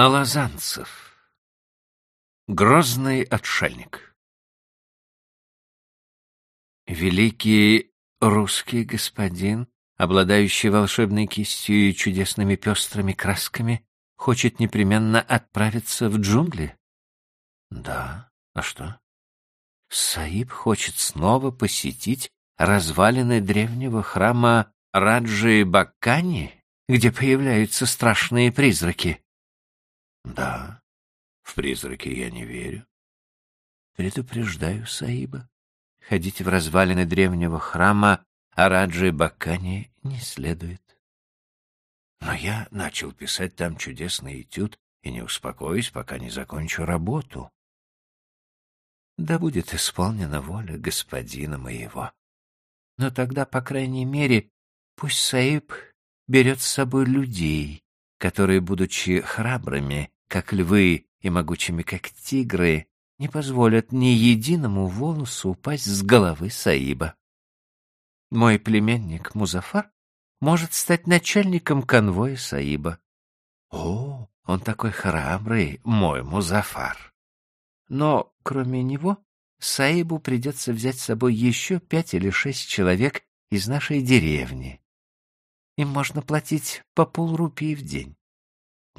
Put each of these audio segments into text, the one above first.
Алазанцев. Грозный отшельник. Великий русский господин, обладающий волшебной кистью и чудесными пестрыми красками, хочет непременно отправиться в джунгли? Да, а что? Саиб хочет снова посетить развалины древнего храма Раджи Баккани, где появляются страшные призраки. Да, в призраки я не верю. Предупреждаю, Саиба, ходить в развалины древнего храма Араджи Бакани не следует. Но я начал писать там чудесный этюд и не успокоюсь, пока не закончу работу. Да будет исполнена воля господина моего. Но тогда, по крайней мере, пусть Саиб берет с собой людей, которые, будучи храбрыми, как львы, и могучими, как тигры, не позволят ни единому волосу упасть с головы Саиба. Мой племянник Музафар может стать начальником конвоя Саиба. О, он такой храбрый, мой Музафар. Но, кроме него, Саибу придется взять с собой еще пять или шесть человек из нашей деревни. Им можно платить по полрупии в день.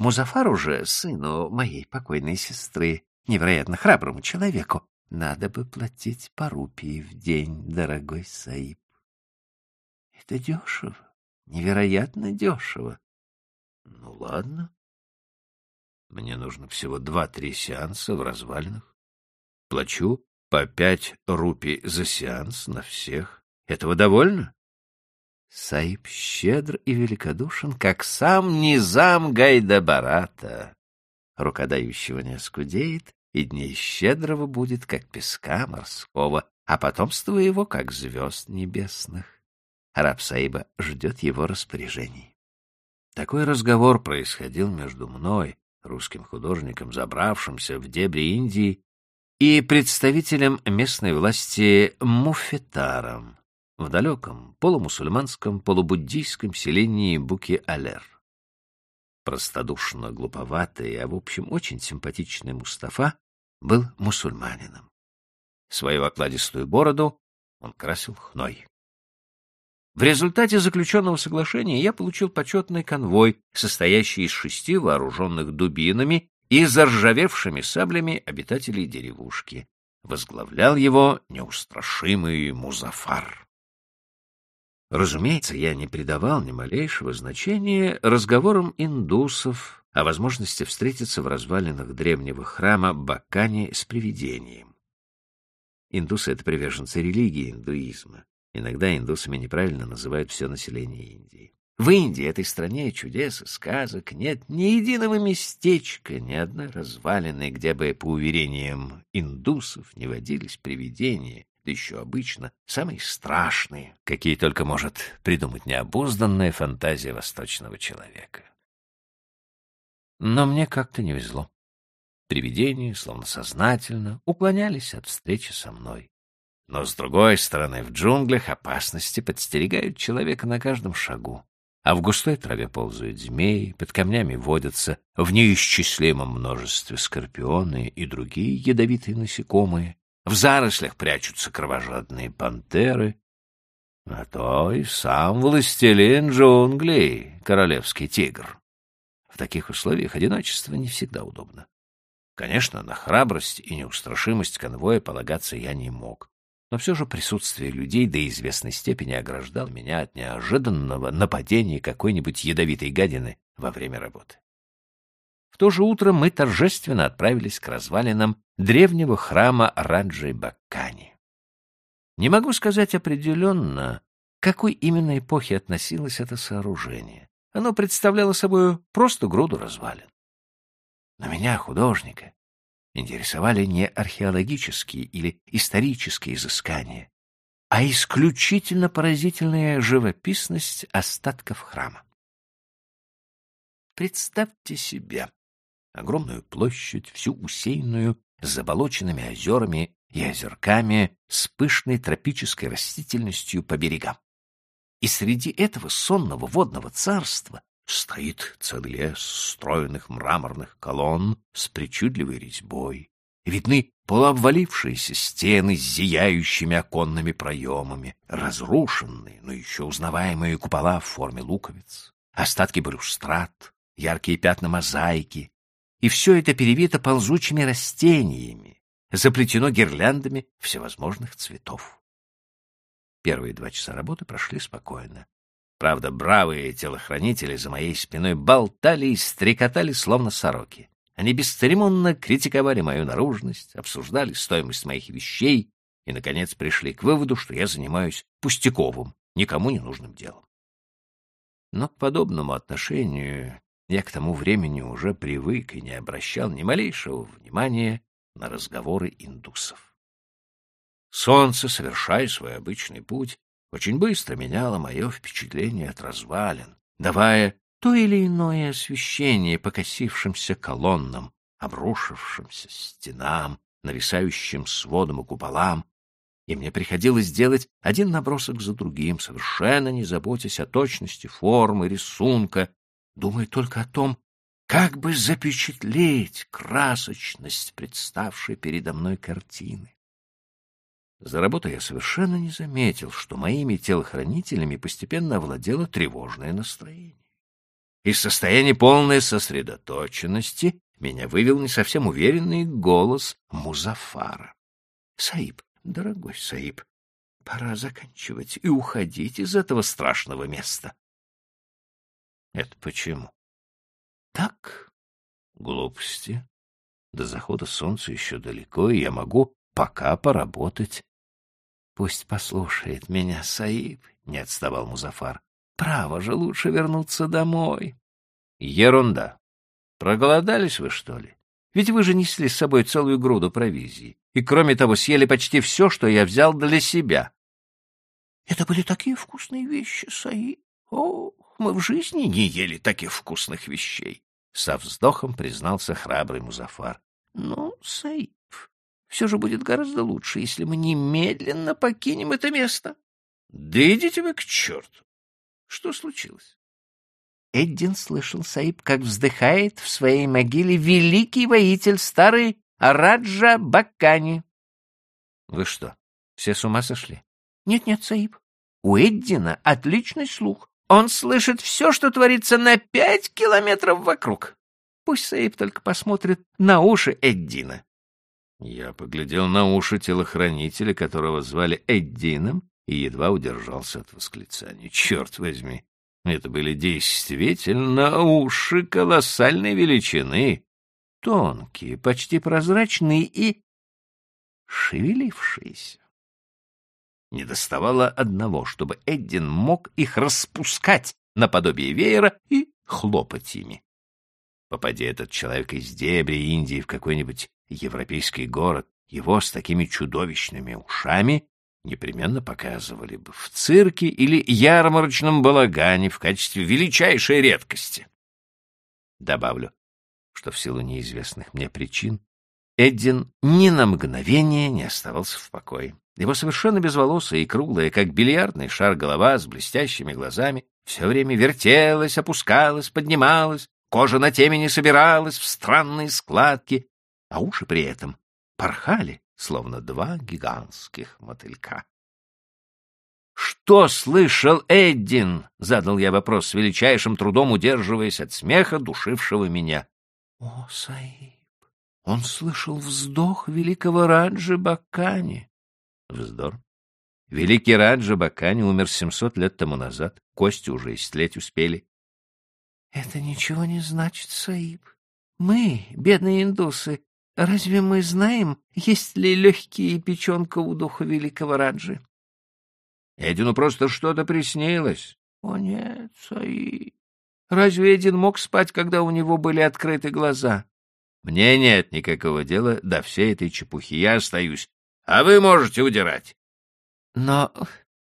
Музафару же, сыну моей покойной сестры, невероятно храброму человеку, надо бы платить по рупии в день, дорогой Саиб. Это дешево, невероятно дешево. Ну, ладно. Мне нужно всего два-три сеанса в развалинах. Плачу по пять рупий за сеанс на всех. Этого довольно? Саиб щедр и великодушен, как сам низам Гайдабарата. Рука дающего не оскудеет, и дней щедрого будет, как песка морского, а потомство его, как звезд небесных. Раб Саиба ждет его распоряжений. Такой разговор происходил между мной, русским художником, забравшимся в дебри Индии, и представителем местной власти Муфетаром, в далеком полумусульманском полубуддийском селении Буки-Алер. Простодушно глуповатый, а в общем очень симпатичный Мустафа был мусульманином. Свою окладистую бороду он красил хной. В результате заключенного соглашения я получил почетный конвой, состоящий из шести вооруженных дубинами и заржавевшими саблями обитателей деревушки. Возглавлял его неустрашимый Музафар. Разумеется, я не придавал ни малейшего значения разговорам индусов о возможности встретиться в развалинах древнего храма Бакани с привидением. Индусы — это приверженцы религии индуизма. Иногда индусами неправильно называют все население Индии. В Индии, этой стране чудес и сказок, нет ни единого местечка, ни одной развалины, где бы, по уверениям индусов, не водились привидения, еще обычно самые страшные, какие только может придумать необузданная фантазия восточного человека. Но мне как-то не везло. Привидения, словно сознательно, уклонялись от встречи со мной. Но, с другой стороны, в джунглях опасности подстерегают человека на каждом шагу. А в густой траве ползают змеи, под камнями водятся в неисчислимом множестве скорпионы и другие ядовитые насекомые, в зарослях прячутся кровожадные пантеры, а то и сам властелин джунглей, королевский тигр. В таких условиях одиночество не всегда удобно. Конечно, на храбрость и неустрашимость конвоя полагаться я не мог, но все же присутствие людей до известной степени ограждал меня от неожиданного нападения какой-нибудь ядовитой гадины во время работы то же утро мы торжественно отправились к развалинам древнего храма Раджи Баккани. Не могу сказать определенно, к какой именно эпохе относилось это сооружение. Оно представляло собой просто груду развалин. Но меня, художника, интересовали не археологические или исторические изыскания, а исключительно поразительная живописность остатков храма. Представьте себе, огромную площадь, всю усеянную заболоченными озерами и озерками с пышной тропической растительностью по берегам. И среди этого сонного водного царства стоит целый лес стройных мраморных колонн с причудливой резьбой. Видны полуобвалившиеся стены с зияющими оконными проемами, разрушенные, но еще узнаваемые купола в форме луковиц, остатки балюстрат, яркие пятна мозаики, и все это перевито ползучими растениями, заплетено гирляндами всевозможных цветов. Первые два часа работы прошли спокойно. Правда, бравые телохранители за моей спиной болтали и стрекотали, словно сороки. Они бесцеремонно критиковали мою наружность, обсуждали стоимость моих вещей и, наконец, пришли к выводу, что я занимаюсь пустяковым, никому не нужным делом. Но к подобному отношению я к тому времени уже привык и не обращал ни малейшего внимания на разговоры индусов. Солнце, совершая свой обычный путь, очень быстро меняло мое впечатление от развалин, давая то или иное освещение покосившимся колоннам, обрушившимся стенам, нависающим сводом и куполам, и мне приходилось делать один набросок за другим, совершенно не заботясь о точности формы, рисунка, думая только о том, как бы запечатлеть красочность представшей передо мной картины. За работой я совершенно не заметил, что моими телохранителями постепенно овладело тревожное настроение. Из состояния полной сосредоточенности меня вывел не совсем уверенный голос Музафара. — Саиб, дорогой Саиб, пора заканчивать и уходить из этого страшного места. — Это почему? — Так, глупости. До захода солнца еще далеко, и я могу пока поработать. — Пусть послушает меня Саиб, — не отставал Музафар. Право же, лучше вернуться домой. Ерунда. Проголодались вы, что ли? Ведь вы же несли с собой целую груду провизии. И, кроме того, съели почти все, что я взял для себя. Это были такие вкусные вещи, Саи. Ох, мы в жизни не ели таких вкусных вещей. Со вздохом признался храбрый Музафар. Ну, Саиб, все же будет гораздо лучше, если мы немедленно покинем это место. Да идите вы к черту. Что случилось? Эддин слышал, Саиб, как вздыхает в своей могиле великий воитель, старый Араджа Баккани. — Вы что, все с ума сошли? Нет, — Нет-нет, Саиб. У Эддина отличный слух. Он слышит все, что творится на пять километров вокруг. Пусть Саиб только посмотрит на уши Эддина. Я поглядел на уши телохранителя, которого звали Эддином, и едва удержался от восклицания. Черт возьми! Это были действительно уши колоссальной величины, тонкие, почти прозрачные и шевелившиеся. Не доставало одного, чтобы Эддин мог их распускать наподобие веера и хлопать ими. Попади этот человек из дебри Индии в какой-нибудь европейский город, его с такими чудовищными ушами непременно показывали бы в цирке или ярмарочном балагане в качестве величайшей редкости. Добавлю, что в силу неизвестных мне причин Эддин ни на мгновение не оставался в покое. Его совершенно безволосая и круглая, как бильярдный шар голова с блестящими глазами, все время вертелась, опускалась, поднималась, кожа на темени собиралась в странные складки, а уши при этом порхали, словно два гигантских мотылька. «Что слышал Эддин?» — задал я вопрос с величайшим трудом, удерживаясь от смеха, душившего меня. «О, Саиб, он слышал вздох великого Раджа Бакани». «Вздор. Великий Раджа Бакани умер семьсот лет тому назад, кости уже истлеть успели». «Это ничего не значит, Саиб. Мы, бедные индусы, Разве мы знаем, есть ли легкие печенка у духа великого Раджи? Эдину просто что-то приснилось. О нет, Саи. Разве Эдин мог спать, когда у него были открыты глаза? Мне нет никакого дела до всей этой чепухи. Я остаюсь. А вы можете удирать. Но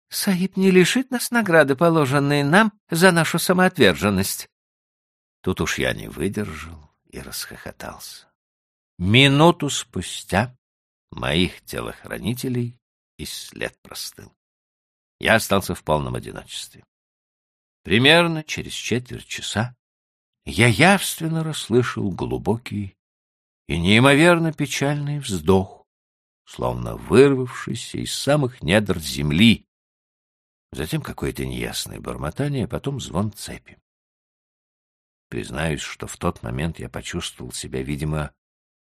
Саиб не лишит нас награды, положенной нам за нашу самоотверженность. Тут уж я не выдержал и расхохотался. Минуту спустя моих телохранителей и след простыл. Я остался в полном одиночестве. Примерно через четверть часа я явственно расслышал глубокий и неимоверно печальный вздох, словно вырвавшийся из самых недр земли. Затем какое-то неясное бормотание, а потом звон цепи. Признаюсь, что в тот момент я почувствовал себя, видимо,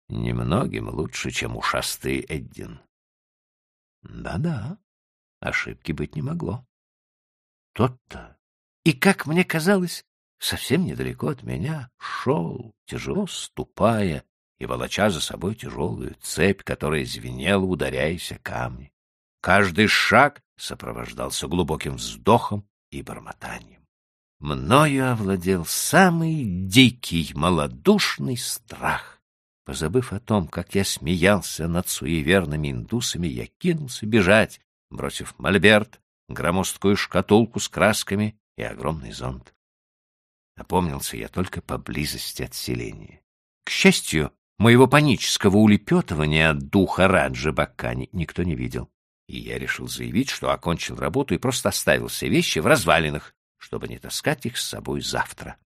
немногим лучше, чем ушастый Эддин. Да-да, ошибки быть не могло. Тот-то, и, как мне казалось, совсем недалеко от меня шел, тяжело ступая и волоча за собой тяжелую цепь, которая звенела, ударяясь о камни. Каждый шаг сопровождался глубоким вздохом и бормотанием. Мною овладел самый дикий, малодушный страх. Позабыв о том, как я смеялся над суеверными индусами, я кинулся бежать, бросив мольберт, громоздкую шкатулку с красками и огромный зонт. Опомнился я только поблизости от селения. К счастью, моего панического улепетывания от духа Раджа Баккани никто не видел, и я решил заявить, что окончил работу и просто оставил все вещи в развалинах, чтобы не таскать их с собой завтра.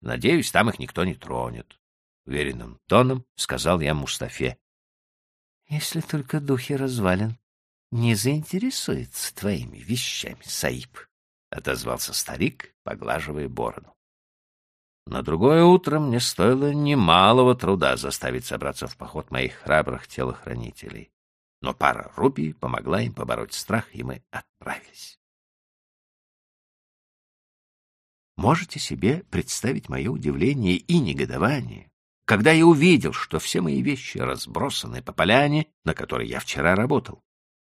Надеюсь, там их никто не тронет. Уверенным тоном сказал я Мустафе. — Если только духи развалин не заинтересуются твоими вещами, Саиб, — отозвался старик, поглаживая бороду. На другое утро мне стоило немалого труда заставить собраться в поход моих храбрых телохранителей. Но пара рупий помогла им побороть страх, и мы отправились. Можете себе представить мое удивление и негодование, когда я увидел, что все мои вещи разбросаны по поляне, на которой я вчера работал.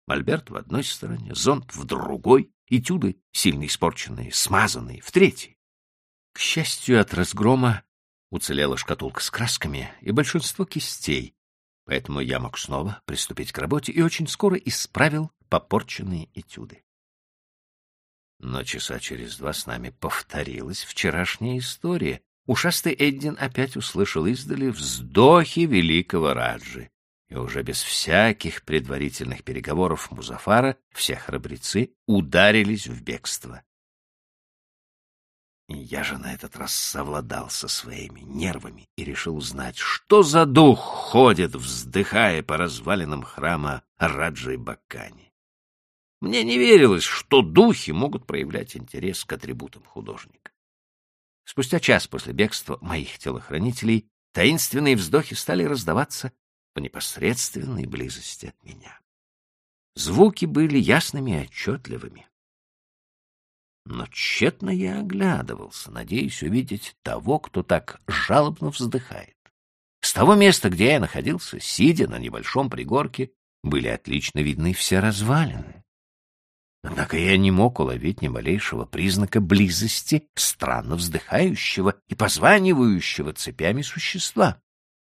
Мольберт в одной стороне, зонт в другой, этюды, сильно испорченные, смазанные, в третьей. К счастью, от разгрома уцелела шкатулка с красками и большинство кистей, поэтому я мог снова приступить к работе и очень скоро исправил попорченные этюды. Но часа через два с нами повторилась вчерашняя история. Ушастый Эддин опять услышал издали вздохи великого Раджи. И уже без всяких предварительных переговоров Музафара все храбрецы ударились в бегство. Я же на этот раз совладал со своими нервами и решил узнать, что за дух ходит, вздыхая по развалинам храма Раджи Бакани. Мне не верилось, что духи могут проявлять интерес к атрибутам художника. Спустя час после бегства моих телохранителей таинственные вздохи стали раздаваться по непосредственной близости от меня. Звуки были ясными и отчетливыми. Но тщетно я оглядывался, надеясь увидеть того, кто так жалобно вздыхает. С того места, где я находился, сидя на небольшом пригорке, были отлично видны все развалины. Однако я не мог уловить ни малейшего признака близости странно вздыхающего и позванивающего цепями существа.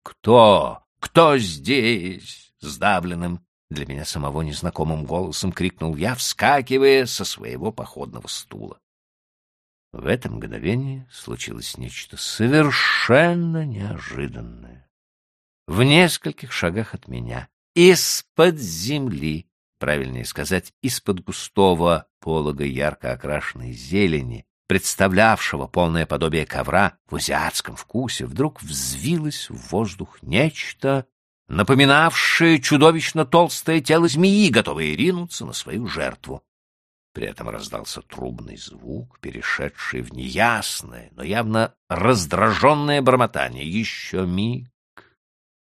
«Кто? Кто здесь?» — сдавленным, для меня самого незнакомым голосом крикнул я, вскакивая со своего походного стула. В это мгновение случилось нечто совершенно неожиданное. В нескольких шагах от меня, из-под земли, правильнее сказать, из-под густого полога ярко окрашенной зелени, представлявшего полное подобие ковра в азиатском вкусе, вдруг взвилось в воздух нечто, напоминавшее чудовищно толстое тело змеи, готовое ринуться на свою жертву. При этом раздался трубный звук, перешедший в неясное, но явно раздраженное бормотание. Еще миг,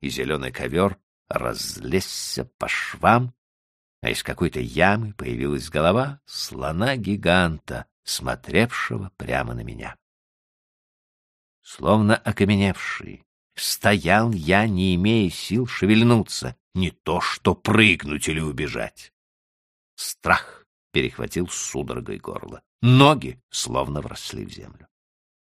и зеленый ковер разлезся по швам, а из какой-то ямы появилась голова слона-гиганта, смотревшего прямо на меня. Словно окаменевший, стоял я, не имея сил шевельнуться, не то что прыгнуть или убежать. Страх перехватил судорогой горло, ноги словно вросли в землю.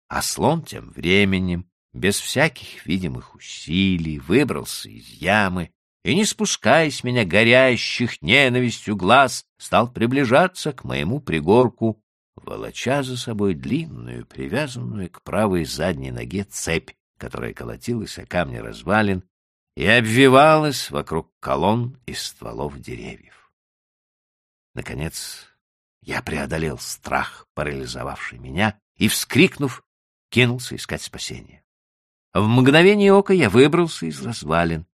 А слон тем временем, без всяких видимых усилий, выбрался из ямы и, не спуская с меня горящих ненавистью глаз, стал приближаться к моему пригорку, волоча за собой длинную, привязанную к правой задней ноге цепь, которая колотилась о камни развалин и обвивалась вокруг колонн и стволов деревьев. Наконец, я преодолел страх, парализовавший меня, и, вскрикнув, кинулся искать спасения. В мгновение ока я выбрался из развалин.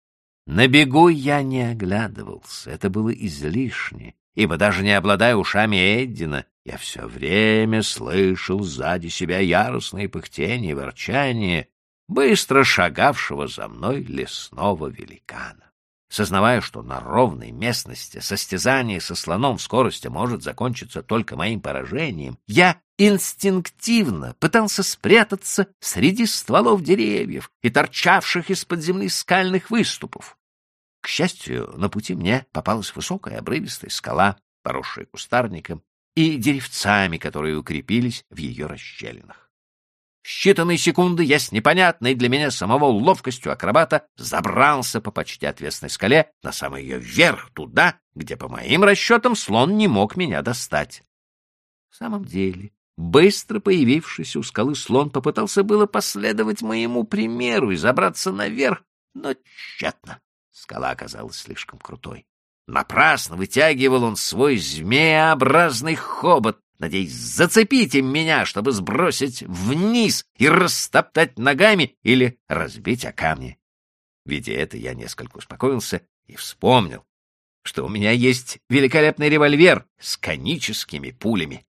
На бегу я не оглядывался, это было излишне, ибо даже не обладая ушами Эддина, я все время слышал сзади себя яростные пыхтения и ворчание быстро шагавшего за мной лесного великана. Сознавая, что на ровной местности состязание со слоном в скорости может закончиться только моим поражением, я инстинктивно пытался спрятаться среди стволов деревьев и торчавших из-под земли скальных выступов. К счастью, на пути мне попалась высокая обрывистая скала, поросшая кустарником, и деревцами, которые укрепились в ее расщелинах. Считанные секунды я с непонятной для меня самого ловкостью акробата забрался по почти отвесной скале на самый ее верх, туда, где, по моим расчетам, слон не мог меня достать. В самом деле, быстро появившийся у скалы слон попытался было последовать моему примеру и забраться наверх, но тщетно. Скала оказалась слишком крутой. Напрасно вытягивал он свой змееобразный хобот, надеясь зацепить им меня, чтобы сбросить вниз и растоптать ногами или разбить о камни. Видя это, я несколько успокоился и вспомнил, что у меня есть великолепный револьвер с коническими пулями.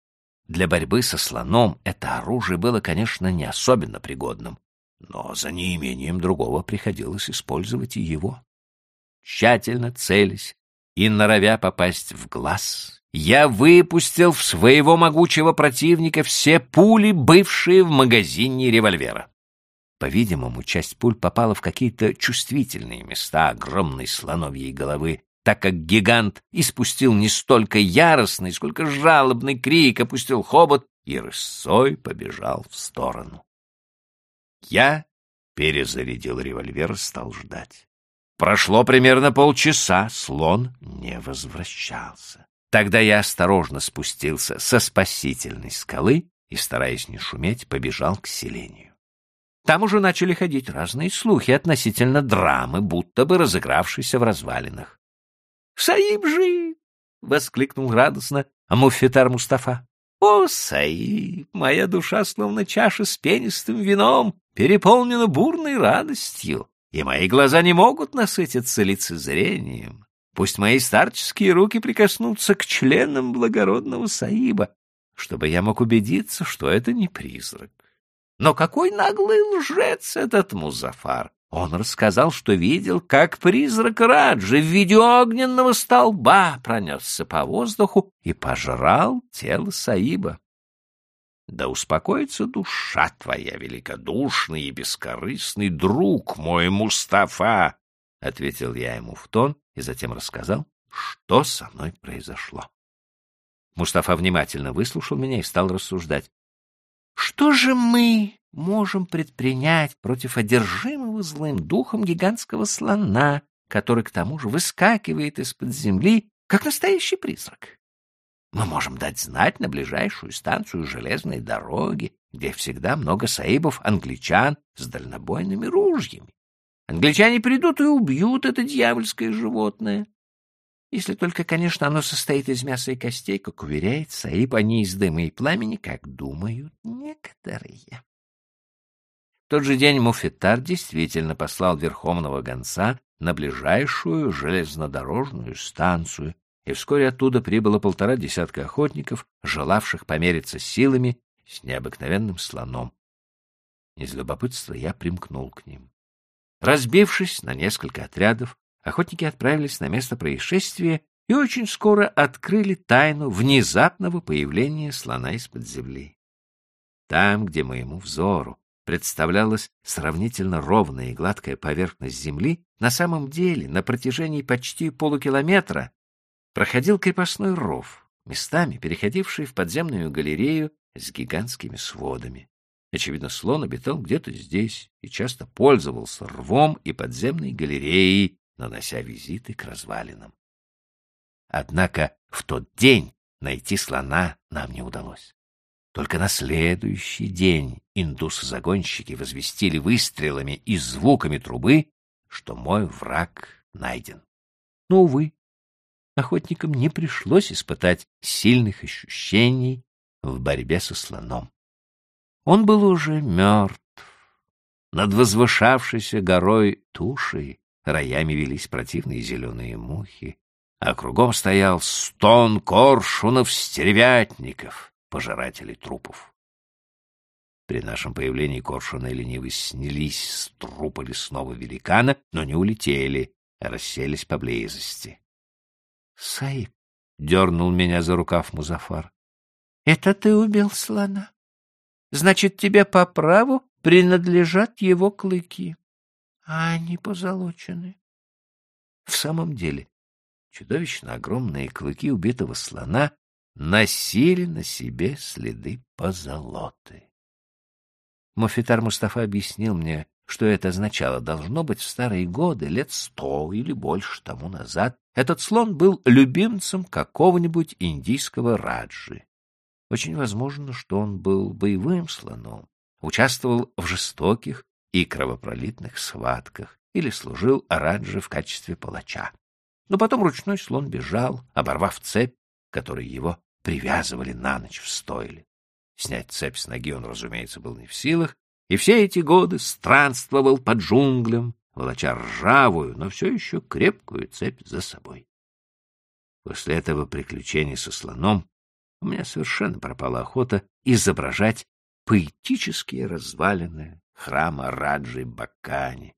Для борьбы со слоном это оружие было, конечно, не особенно пригодным, но за неимением другого приходилось использовать и его. Тщательно целясь и норовя попасть в глаз, я выпустил в своего могучего противника все пули, бывшие в магазине револьвера. По-видимому, часть пуль попала в какие-то чувствительные места огромной слоновьей головы, так как гигант испустил не столько яростный, сколько жалобный крик, опустил хобот и рысцой побежал в сторону. Я перезарядил револьвер и стал ждать. Прошло примерно полчаса, слон не возвращался. Тогда я осторожно спустился со спасительной скалы и, стараясь не шуметь, побежал к селению. Там уже начали ходить разные слухи относительно драмы, будто бы разыгравшейся в развалинах. — Саиб жив! — воскликнул радостно Амуфетар Мустафа. — О, Саиб, моя душа, словно чаша с пенистым вином, переполнена бурной радостью, и мои глаза не могут насытиться лицезрением. Пусть мои старческие руки прикоснутся к членам благородного Саиба, чтобы я мог убедиться, что это не призрак. Но какой наглый лжец этот Музафар! Он рассказал, что видел, как призрак Раджи в виде огненного столба пронесся по воздуху и пожрал тело Саиба. Да успокоится душа твоя, великодушный и бескорыстный друг мой Мустафа, — ответил я ему в тон, и затем рассказал, что со мной произошло. Мустафа внимательно выслушал меня и стал рассуждать. Что же мы можем предпринять против одержимого злым духом гигантского слона, который к тому же выскакивает из-под земли, как настоящий призрак? Мы можем дать знать на ближайшую станцию железной дороги, где всегда много саибов-англичан с дальнобойными ружьями. Англичане придут и убьют это дьявольское животное. Если только, конечно, оно состоит из мяса и костей, как уверяет Саиб, а не из дыма и пламени, как думают некоторые. В тот же день Муфетар действительно послал верховного гонца на ближайшую железнодорожную станцию, и вскоре оттуда прибыло полтора десятка охотников, желавших помериться силами с необыкновенным слоном. Из любопытства я примкнул к ним. Разбившись на несколько отрядов, охотники отправились на место происшествия и очень скоро открыли тайну внезапного появления слона из-под земли. Там, где моему взору представлялась сравнительно ровная и гладкая поверхность земли, на самом деле на протяжении почти полукилометра проходил крепостной ров, местами переходивший в подземную галерею с гигантскими сводами. Очевидно, слон обитал где-то здесь и часто пользовался рвом и подземной галереей, нанося визиты к развалинам. Однако в тот день найти слона нам не удалось. Только на следующий день индусы-загонщики возвестили выстрелами и звуками трубы, что мой враг найден. Но, увы, охотникам не пришлось испытать сильных ощущений в борьбе со слоном. Он был уже мертв. Над возвышавшейся горой тушей роями велись противные зеленые мухи, а кругом стоял стон коршунов-стервятников, пожирателей трупов. При нашем появлении коршуны ленивы снялись с трупа лесного великана, но не улетели, а расселись поблизости. — Саиб, — дернул меня за рукав Музафар, — это ты убил слона? Значит, тебе по праву принадлежат его клыки, а они позолочены. В самом деле, чудовищно огромные клыки убитого слона носили на себе следы позолоты. Мофитар Мустафа объяснил мне, что это означало. Должно быть, в старые годы, лет сто или больше тому назад, этот слон был любимцем какого-нибудь индийского раджи. Очень возможно, что он был боевым слоном, участвовал в жестоких и кровопролитных схватках или служил раджи в качестве палача. Но потом ручной слон бежал, оборвав цепь, которой его привязывали на ночь в стойле. Снять цепь с ноги он, разумеется, был не в силах, и все эти годы странствовал по джунглям, волоча ржавую, но все еще крепкую цепь за собой. После этого приключения со слоном у меня совершенно пропала охота изображать поэтические развалины храма Раджи Бакани.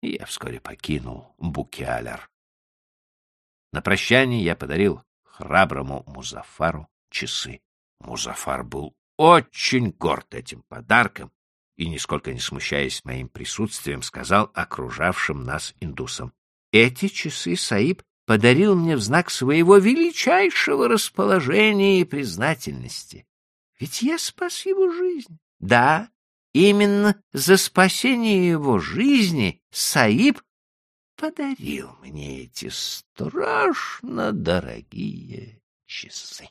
И я вскоре покинул Букиалер. На прощание я подарил храброму Музафару часы. Музафар был очень горд этим подарком и, нисколько не смущаясь моим присутствием, сказал окружавшим нас индусам. «Эти часы Саиб подарил мне в знак своего величайшего расположения и признательности. Ведь я спас его жизнь. Да, именно за спасение его жизни Саиб подарил мне эти страшно дорогие часы.